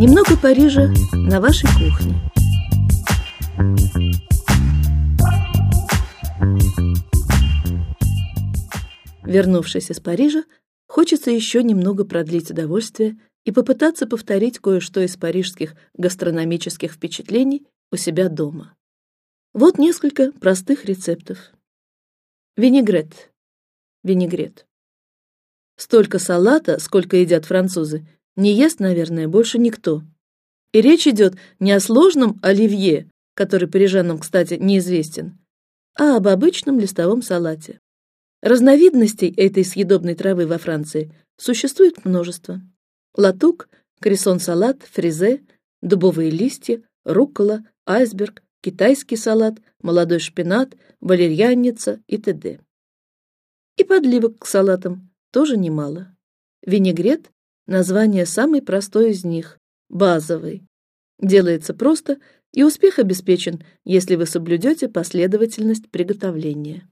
Немного Парижа на вашей кухне. Вернувшись из Парижа, хочется еще немного продлить удовольствие и попытаться повторить кое-что из парижских гастрономических впечатлений у себя дома. Вот несколько простых рецептов. Винегрет. Винегрет. Столько салата, сколько едят французы, не ест, наверное, больше никто. И речь идет не о сложном оливье, который парижанам, кстати, неизвестен, а об обычном листовом салате. Разновидностей этой съедобной травы во Франции существует множество: латук, кресон-салат, фризе, дубовые листья, руккола, айсберг, китайский салат, молодой шпинат, валерьянница и т.д. И подливок к салатам тоже немало. Винегрет – название самый простой из них, базовый. Делается просто, и успех обеспечен, если вы соблюдете последовательность приготовления.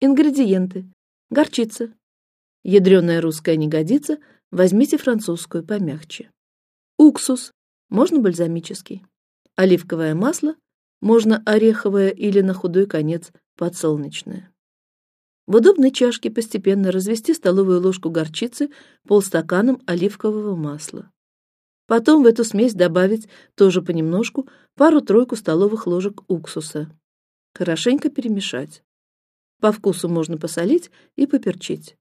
Ингредиенты: горчица, ядреная русская не годится, возьмите французскую помягче. Уксус, можно бальзамический. Оливковое масло, можно ореховое или на худой конец подсолнечное. В удобной чашке постепенно развести столовую ложку горчицы полстаканом оливкового масла. Потом в эту смесь добавить тоже понемножку пару-тройку столовых ложек уксуса. Хорошенько перемешать. По вкусу можно посолить и поперчить.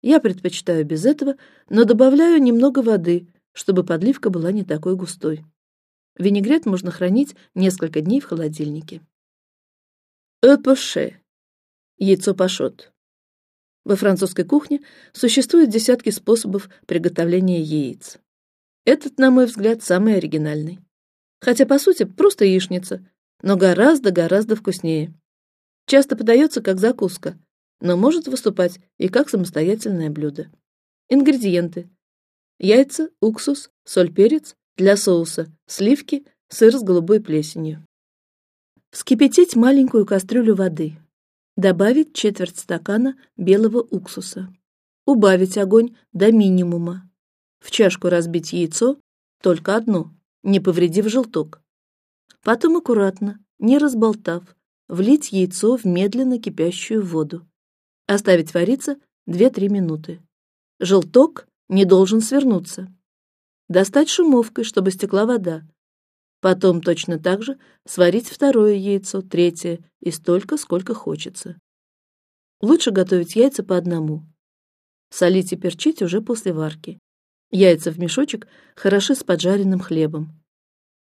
Я предпочитаю без этого, но добавляю немного воды, чтобы подливка была не такой густой. Винегрет можно хранить несколько дней в холодильнике. Эпоше Яйцо пашот. Во французской кухне существуют десятки способов приготовления яиц. Этот, на мой взгляд, самый оригинальный. Хотя по сути просто яичница, но гораздо гораздо вкуснее. Часто подается как закуска, но может выступать и как самостоятельное блюдо. Ингредиенты: яйца, уксус, соль, перец для соуса, сливки, сыр с голубой плесенью. Вскипятить маленькую кастрюлю воды, Добавить четверть стакана белого уксуса. Убавить огонь до минимума. В чашку разбить яйцо, только одно, не повредив желток. Потом аккуратно, не разболтав, влить яйцо в медленно кипящую воду. Оставить вариться 2-3 минуты. Желток не должен свернуться. Достать шумовкой, чтобы стекла вода. Потом точно так же сварить второе яйцо, третье и столько, сколько хочется. Лучше готовить яйца по одному. Солить и перчить уже после варки. Яйца в мешочек хороши с поджаренным хлебом.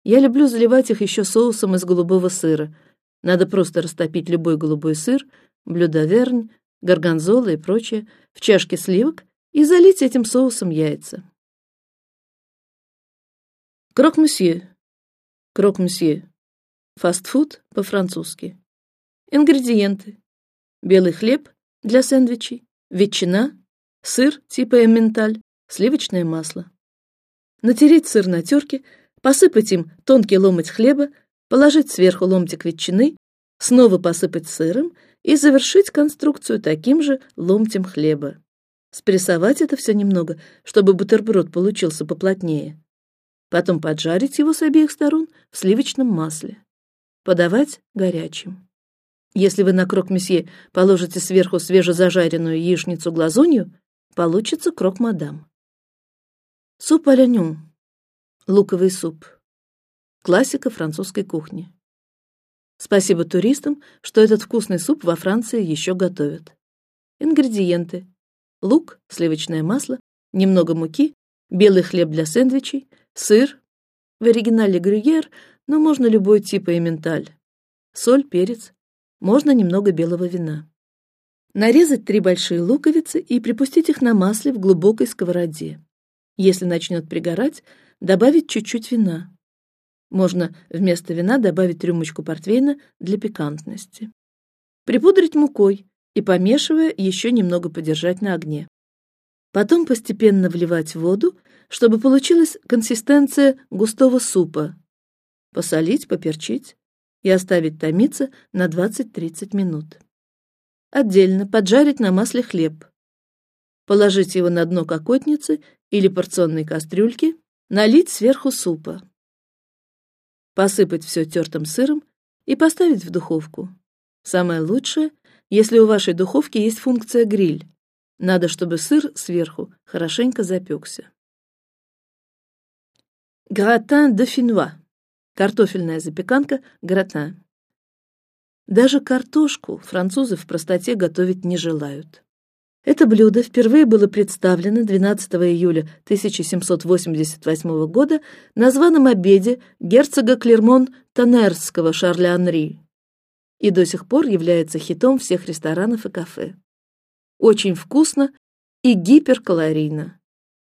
Я люблю заливать их еще соусом из голубого сыра. Надо просто растопить любой голубой сыр, блё д'Овернь, горгонзола и прочее в чашке сливок и залить этим соусом яйца. Крок-мсье Крок-мсье. Фастфуд по-французски. Ингредиенты: белый хлеб для сэндвичей, ветчина, сыр типа эмменталь, сливочное масло. Натереть сыр на терке, посыпать им тонкий ломоть хлеба, положить сверху ломтик ветчины, снова посыпать сыром и завершить конструкцию таким же ломтем хлеба. Спрессовать это все немного, чтобы бутерброд получился поплотнее потом поджарить его с обеих сторон в сливочном масле, подавать горячим. Если вы на крок-месье положите сверху свежезажаренную яичницу глазунью, получится крок-мадам. Суп оленю, луковый суп, классика французской кухни. Спасибо туристам, что этот вкусный суп во Франции еще готовят. Ингредиенты: лук, сливочное масло, немного муки, белый хлеб для сэндвичей, сыр, в оригинале грюйер, но можно любой тип эмменталь, соль, перец, можно немного белого вина. Нарезать три большие луковицы и припустить их на масле в глубокой сковороде. Если начнет пригорать, добавить чуть-чуть вина. Можно вместо вина добавить рюмочку портвейна для пикантности. Припудрить мукой и помешивая еще немного подержать на огне. Потом постепенно вливать воду, чтобы получилась консистенция густого супа. Посолить, поперчить и оставить томиться на 20-30 минут. Отдельно поджарить на масле хлеб. Положить его на дно кокотницы или порционной кастрюльки, Налить сверху супа. Посыпать все тертым сыром и поставить в духовку. Самое лучшее, если у вашей духовки есть функция гриль. Надо, чтобы сыр сверху хорошенько запекся. Гратан де финва. Картофельная запеканка гратан. Даже картошку французы в простоте готовить не желают. Это блюдо впервые было представлено 12 июля 1788 года на званом обеде герцога Клермон-Тоннерского Шарля Анри и до сих пор является хитом всех ресторанов и кафе. Очень вкусно и гиперкалорийно.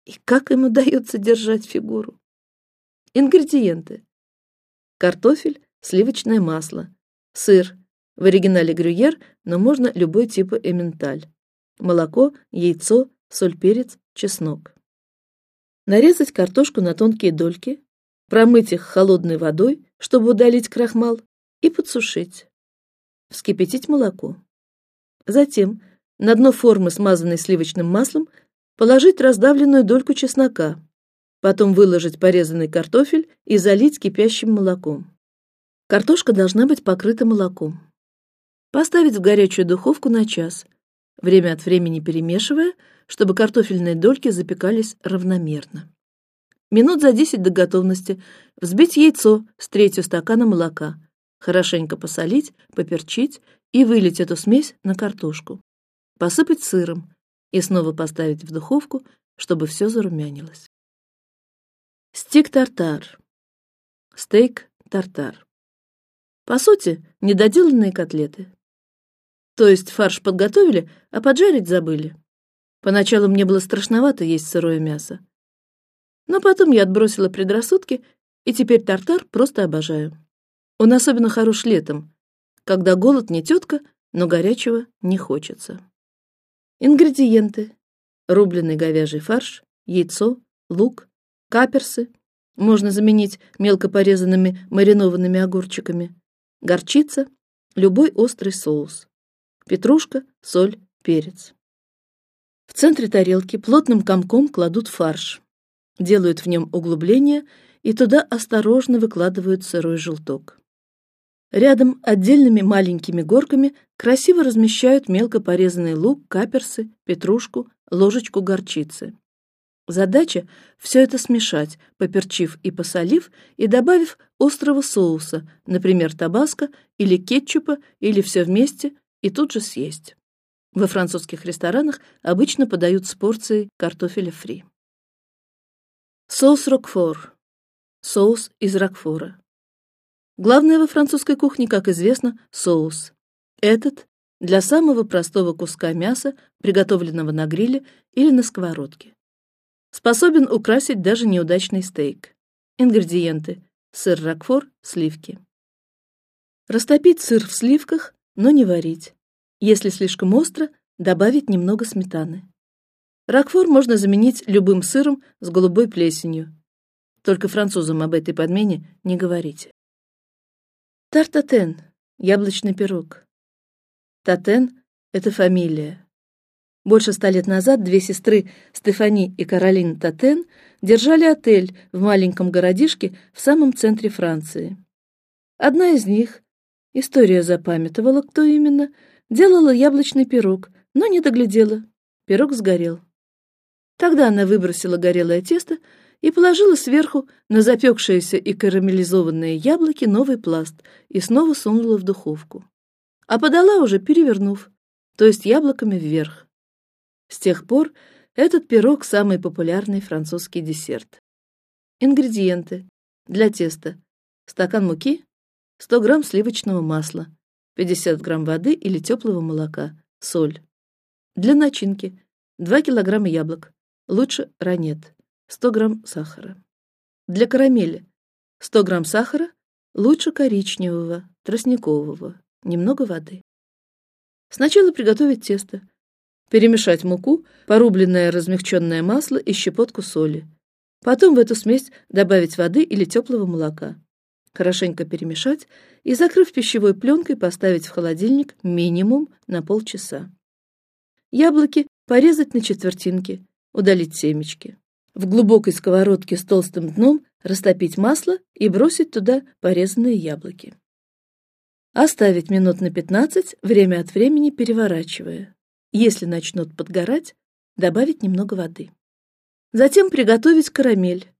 И как ему удается держать фигуру? Ингредиенты: картофель, сливочное масло, сыр, в оригинале грюйер, но можно любой типа эмменталь молоко, яйцо, соль, перец, чеснок. Нарезать картошку на тонкие дольки, промыть их холодной водой, чтобы удалить крахмал, и подсушить. Вскипятить молоко. Затем на дно формы, смазанной сливочным маслом, положить раздавленную дольку чеснока, потом выложить порезанный картофель и залить кипящим молоком. Картошка должна быть покрыта молоком. Поставить в горячую духовку на час, время от времени перемешивая, чтобы картофельные дольки запекались равномерно. Минут за десять до готовности взбить яйцо с третью стакана молока, хорошенько посолить, поперчить и вылить эту смесь на картошку, посыпать сыром и снова поставить в духовку, чтобы все зарумянилось. Стейк тартар, стейк тартар. По сути, недоделанные котлеты. То есть фарш подготовили, а поджарить забыли. Поначалу мне было страшновато есть сырое мясо, но потом я отбросила предрассудки и теперь тартар просто обожаю. Он особенно хорош летом, когда голод не тетка, но горячего не хочется. Ингредиенты: рубленый говяжий фарш, яйцо, лук, каперсы, можно заменить мелко порезанными маринованными огурчиками, горчица, любой острый соус. Петрушка, соль, перец. В центре тарелки плотным комком кладут фарш, делают в нем углубление и туда осторожно выкладывают сырой желток. Рядом отдельными маленькими горками красиво размещают мелко порезанный лук, каперсы, петрушку, ложечку горчицы. Задача все это смешать, поперчив и посолив, и добавив острого соуса, например, табаско или кетчупа, или все вместе, и тут же съесть. Во французских ресторанах обычно подают с порцией картофеля фри. Соус рокфор, соус из рокфора. Главное во французской кухне, как известно, соус. Этот для самого простого куска мяса, приготовленного на гриле или на сковородке. Способен украсить даже неудачный стейк. Ингредиенты: сыр рокфор, сливки. Растопить сыр в сливках но не варить. Если слишком остро, добавить немного сметаны. Ракфор можно заменить любым сыром с голубой плесенью. Только французам об этой подмене не говорите. Тартатен – яблочный пирог. Татен – это фамилия. Больше ста лет назад две сестры Стефани и Каролин Татен держали отель в маленьком городишке в самом центре Франции. Одна из них, История запамятовала, кто именно. Делала яблочный пирог, но не доглядела. Пирог сгорел. Тогда она выбросила горелое тесто и положила сверху на запекшиеся и карамелизованные яблоки новый пласт и снова сунула в духовку. А подала уже перевернув, то есть яблоками вверх. С тех пор этот пирог самый популярный французский десерт. Ингредиенты для теста: стакан муки, 100 грамм сливочного масла, 50 грамм воды или теплого молока, соль. Для начинки 2 килограмма яблок, лучше ранет, 100 грамм сахара. Для карамели 100 грамм сахара, лучше коричневого, тростникового, немного воды. Сначала приготовить тесто, перемешать муку, порубленное размягченное масло и щепотку соли. Потом в эту смесь добавить воды или теплого молока хорошенько перемешать и, закрыв пищевой пленкой, поставить в холодильник минимум на полчаса. Яблоки порезать на четвертинки, удалить семечки. В глубокой сковородке с толстым дном растопить масло и бросить туда порезанные яблоки. Оставить минут на пятнадцать, время от времени переворачивая. Если начнут подгорать, добавить немного воды. Затем приготовить карамель.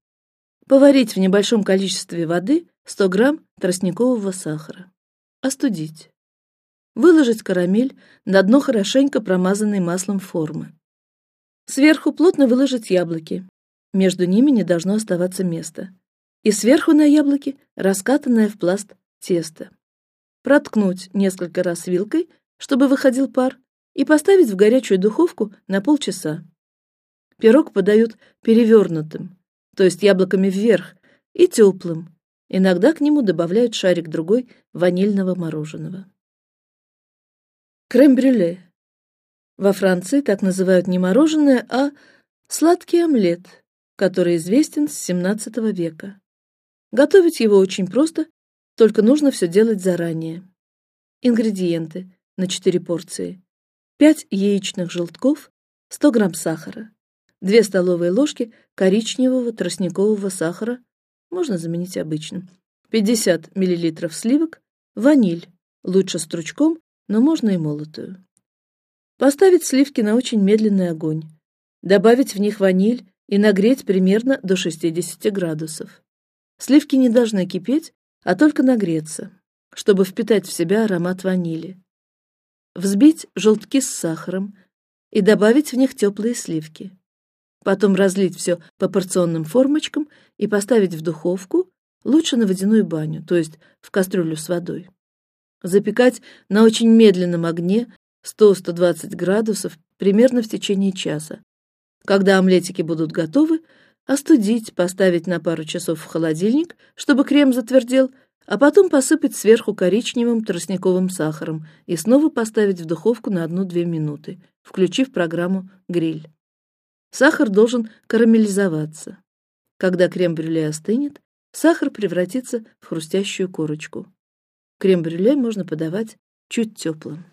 Поварить в небольшом количестве воды 100 грамм тростникового сахара. Остудить. Выложить карамель на дно хорошенько промазанной маслом формы. Сверху плотно выложить яблоки. Между ними не должно оставаться места. И сверху на яблоки раскатанное в пласт тесто. Проткнуть несколько раз вилкой, чтобы выходил пар, и поставить в горячую духовку на полчаса. Пирог подают перевернутым, то есть яблоками вверх, и теплым. Иногда к нему добавляют шарик другой ванильного мороженого. Крем-брюле. Во Франции так называют не мороженое, а сладкий омлет, который известен с XVII века. Готовить его очень просто, только нужно все делать заранее. Ингредиенты на 4 порции: 5 яичных желтков, 100 грамм сахара, 2 столовые ложки коричневого тростникового сахара, можно заменить обычным, 50 миллилитров сливок, ваниль, лучше стручком но можно и молотую. Поставить сливки на очень медленный огонь, добавить в них ваниль и нагреть примерно до 60 градусов. Сливки не должны кипеть, а только нагреться, чтобы впитать в себя аромат ванили. Взбить желтки с сахаром и добавить в них теплые сливки. Потом разлить все по порционным формочкам и поставить в духовку, лучше на водяную баню, то есть в кастрюлю с водой запекать на очень медленном огне 100-120 градусов примерно в течение часа. Когда омлетики будут готовы, остудить, поставить на пару часов в холодильник, чтобы крем затвердел, а потом посыпать сверху коричневым тростниковым сахаром и снова поставить в духовку на одну-две минуты, включив программу гриль. Сахар должен карамелизоваться. Когда крем-брюле остынет, сахар превратится в хрустящую корочку. Крем-брюле можно подавать чуть теплым.